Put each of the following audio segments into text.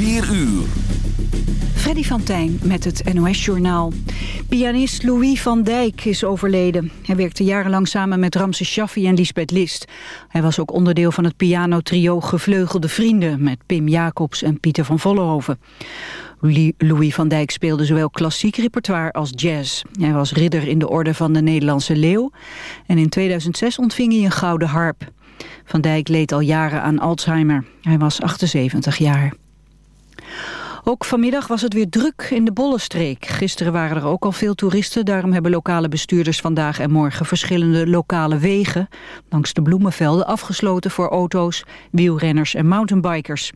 4 uur. Freddy van Tijn met het NOS-journaal. Pianist Louis van Dijk is overleden. Hij werkte jarenlang samen met Ramse Shaffi en Lisbeth List. Hij was ook onderdeel van het pianotrio Gevleugelde Vrienden... met Pim Jacobs en Pieter van Vollenhoven. Louis van Dijk speelde zowel klassiek repertoire als jazz. Hij was ridder in de orde van de Nederlandse Leeuw... en in 2006 ontving hij een gouden harp. Van Dijk leed al jaren aan Alzheimer. Hij was 78 jaar. Ook vanmiddag was het weer druk in de Bollenstreek. Gisteren waren er ook al veel toeristen. Daarom hebben lokale bestuurders vandaag en morgen verschillende lokale wegen langs de bloemenvelden afgesloten voor auto's, wielrenners en mountainbikers.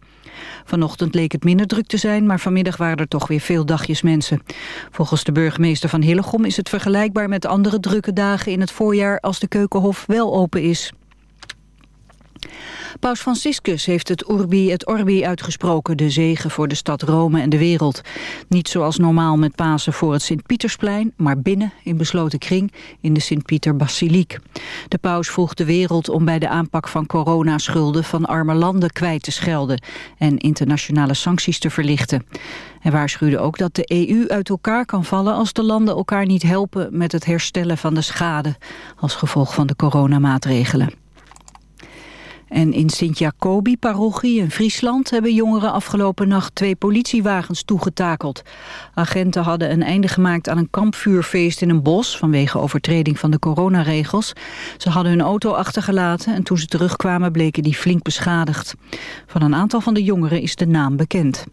Vanochtend leek het minder druk te zijn, maar vanmiddag waren er toch weer veel dagjes mensen. Volgens de burgemeester van Hillegom is het vergelijkbaar met andere drukke dagen in het voorjaar als de Keukenhof wel open is. Paus Franciscus heeft het Urbi et Orbi uitgesproken, de zegen voor de stad Rome en de wereld. Niet zoals normaal met Pasen voor het Sint-Pietersplein, maar binnen in besloten kring in de Sint-Pieter-basiliek. De paus vroeg de wereld om bij de aanpak van coronaschulden van arme landen kwijt te schelden en internationale sancties te verlichten. Hij waarschuwde ook dat de EU uit elkaar kan vallen als de landen elkaar niet helpen met het herstellen van de schade als gevolg van de coronamaatregelen. En in Sint-Jacobi-parochie in Friesland hebben jongeren afgelopen nacht twee politiewagens toegetakeld. Agenten hadden een einde gemaakt aan een kampvuurfeest in een bos vanwege overtreding van de coronaregels. Ze hadden hun auto achtergelaten en toen ze terugkwamen bleken die flink beschadigd. Van een aantal van de jongeren is de naam bekend.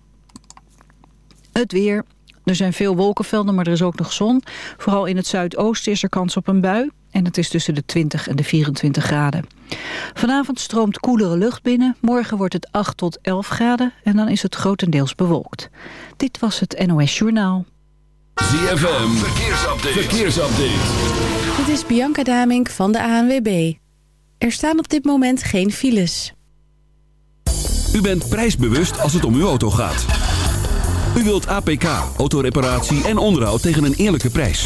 Het weer. Er zijn veel wolkenvelden, maar er is ook nog zon. Vooral in het zuidoosten is er kans op een bui. En het is tussen de 20 en de 24 graden. Vanavond stroomt koelere lucht binnen. Morgen wordt het 8 tot 11 graden. En dan is het grotendeels bewolkt. Dit was het NOS Journaal. ZFM, verkeersupdate. verkeersupdate. Dit is Bianca Damink van de ANWB. Er staan op dit moment geen files. U bent prijsbewust als het om uw auto gaat. U wilt APK, autoreparatie en onderhoud tegen een eerlijke prijs.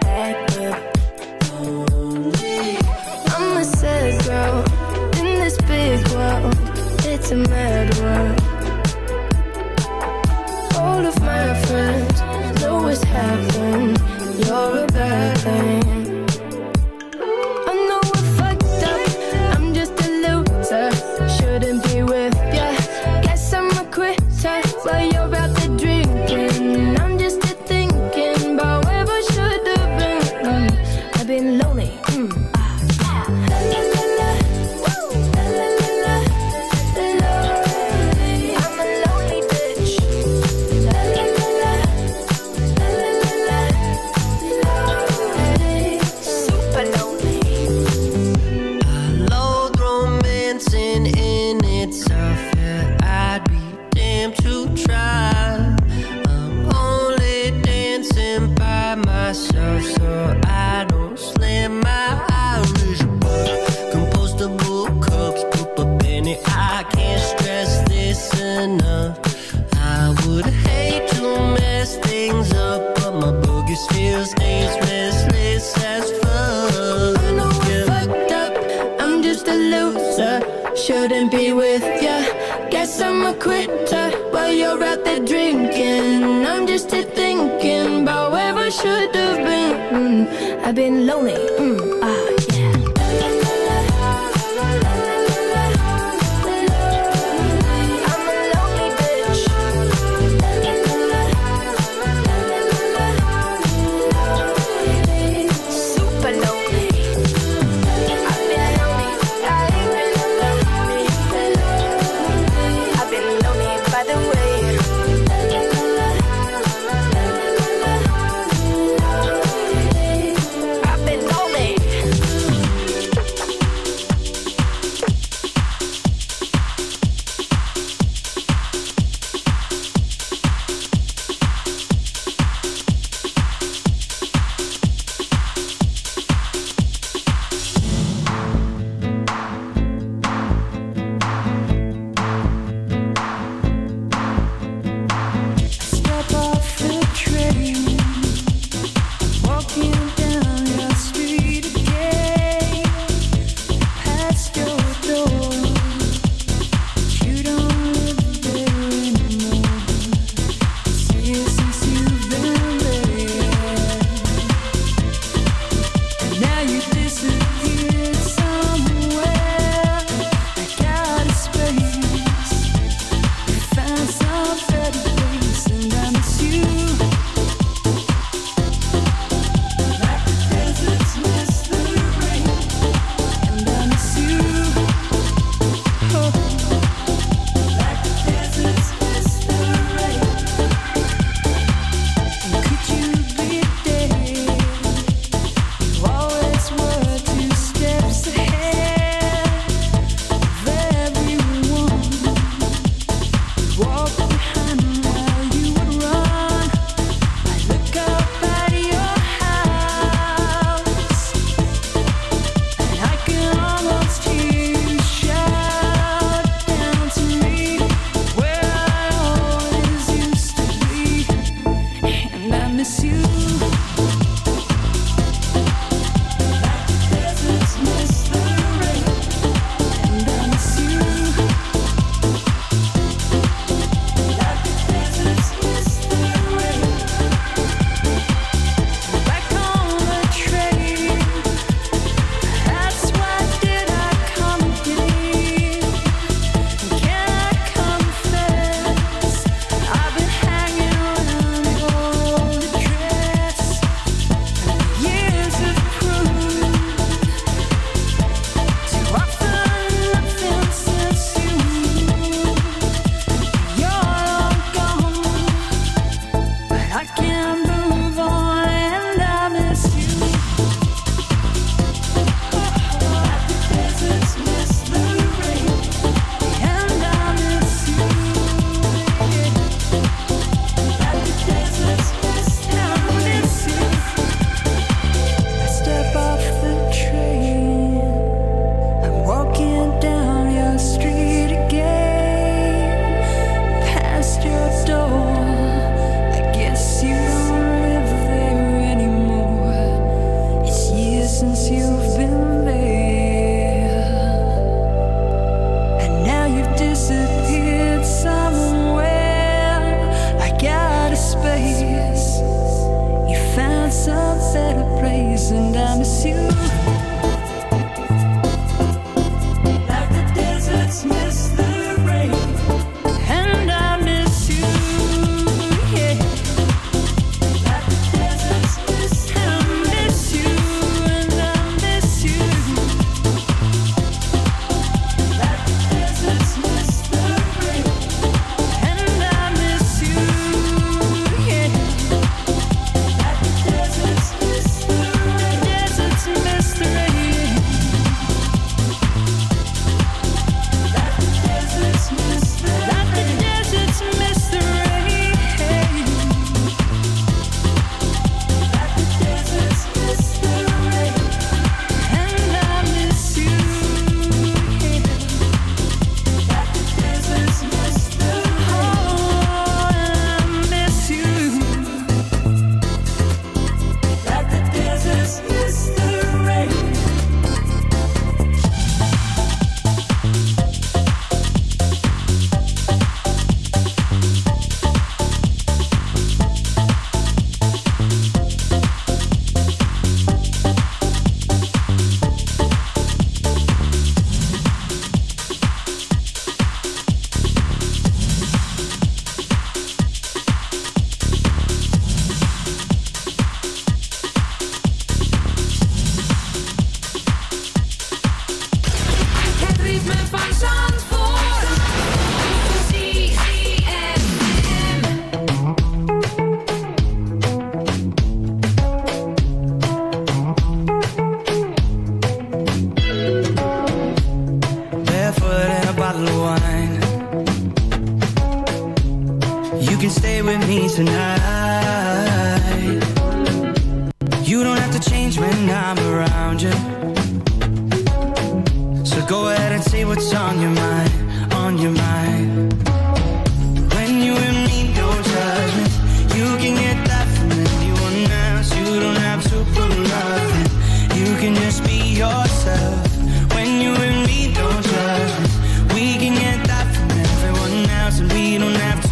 don't have to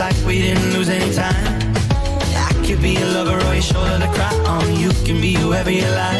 like we didn't lose any time. I could be your lover or your shoulder to cry on. You can be whoever you like.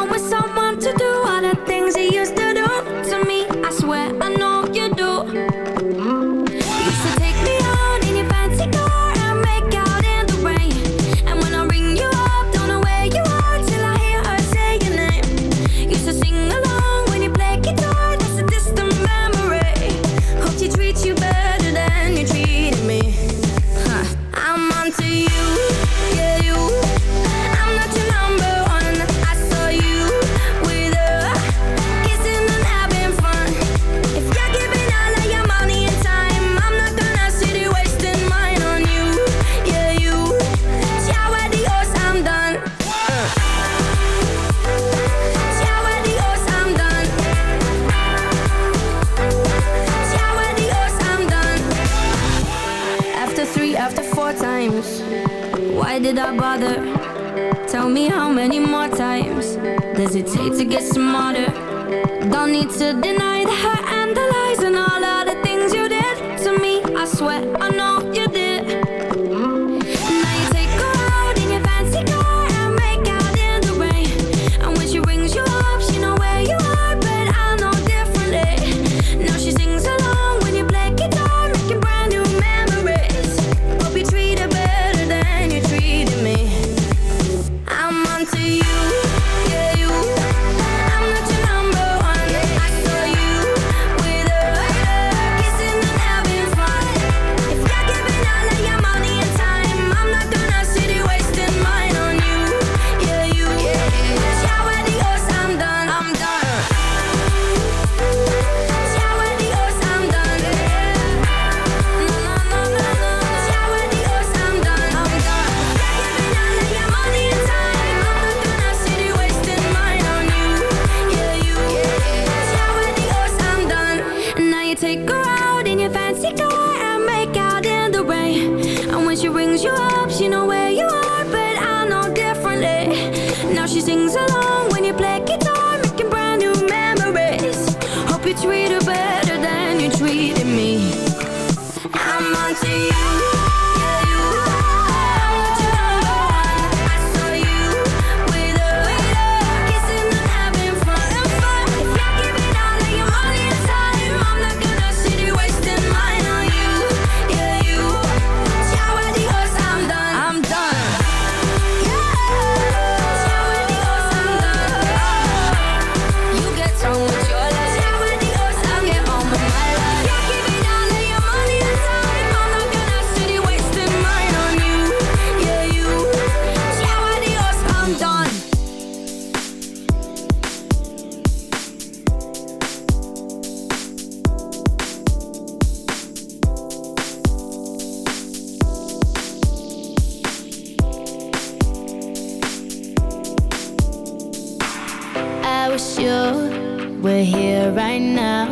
you. We're here right now.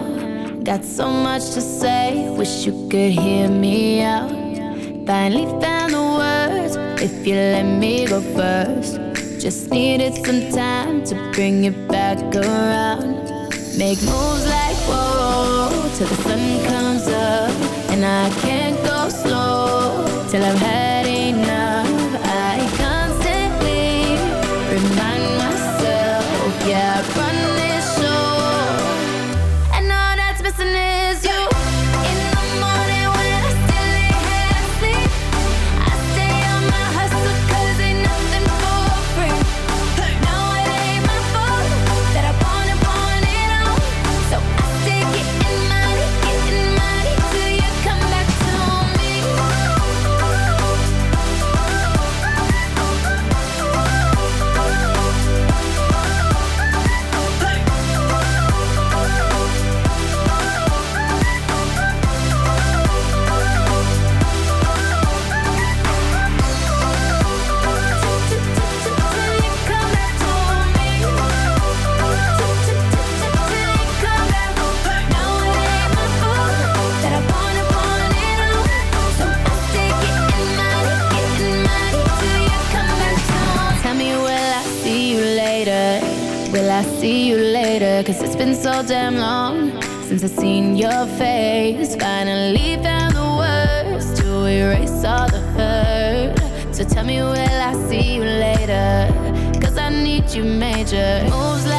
Got so much to say. Wish you could hear me out. Finally found the words. If you let me go first, just needed some time to bring it back around. Make moves like whoa till the sun comes up, and I can't go slow till I've had damn long since I've seen your face. Finally found the words to erase all the hurt. So tell me, will I see you later? Cause I need you major. Moves like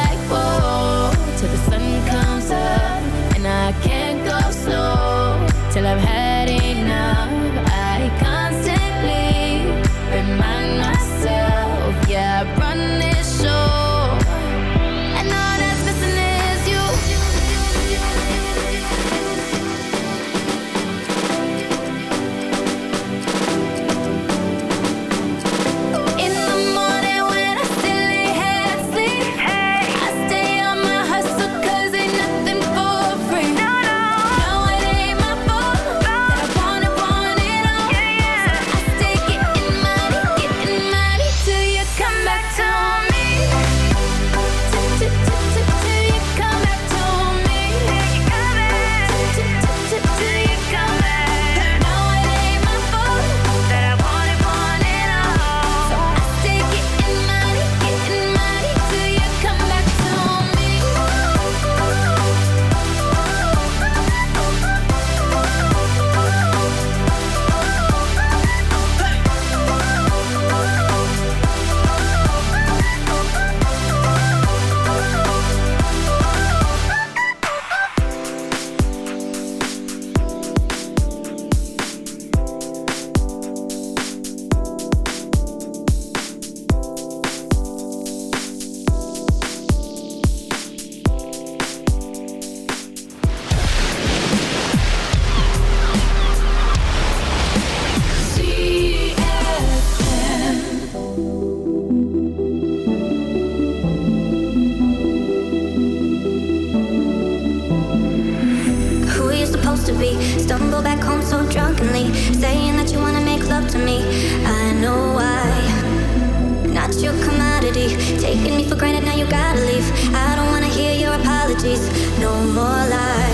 for granted, now you gotta leave. I don't wanna hear your apologies. No more lies.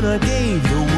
when I gave the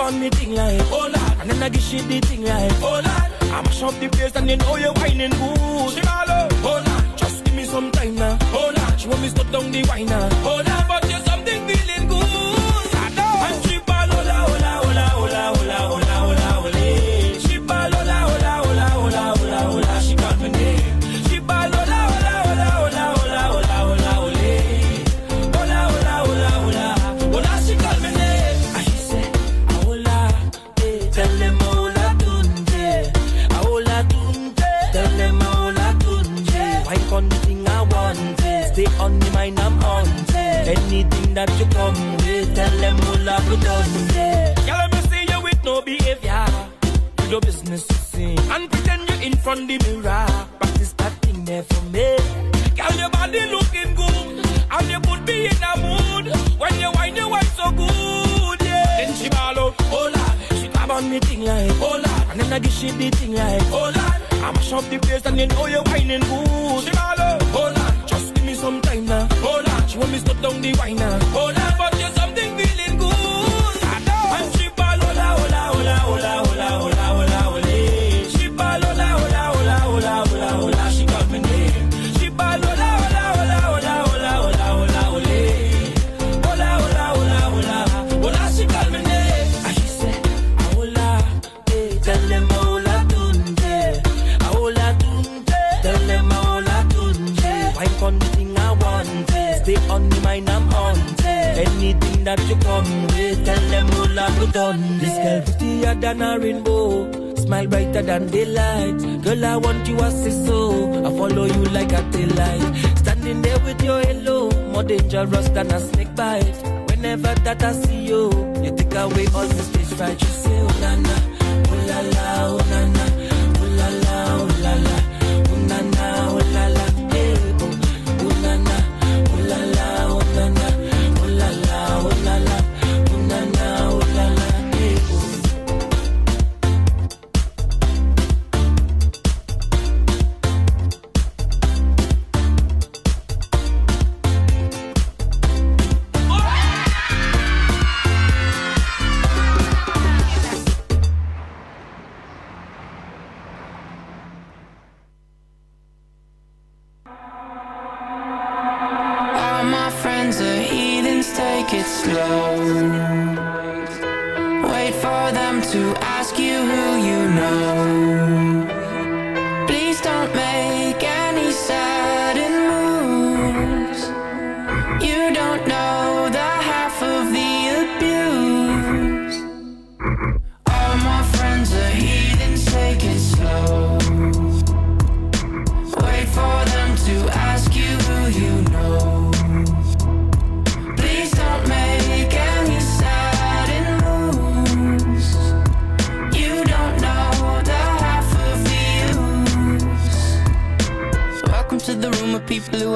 grab on me thing like, oh hold lad. And then I give shit the thing like, hold on. I mash up the place and you oh, know you're whining good. She malo, oh. Just give me some time now, oh Hold on, She want me to down the whiner. Hold on. But you hola tunje. Girl, let me see you with no behavior. Do your business to sing and pretend you're in front of the mirror. Practice that thing there for me. Girl, your body looking good, and you put me in a mood when you wine, you wine so good, yeah. Then she ball out, lord, she grab on me thing like, oh lord, and then I give she the thing like, oh lord. I mash up the place and you know you're whining good. She ball out, lord, just give me some time now, oh lord. She want me to down the wine now, lord, but brighter than daylight. Girl, I want you as a so. I follow you like a taillight. Standing there with your halo, more dangerous than a snake bite. Whenever that I see you, you take away all the stage fright. You say, oh na na, oh la la, oh na,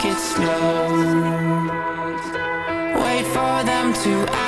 take it slow. Wait for them to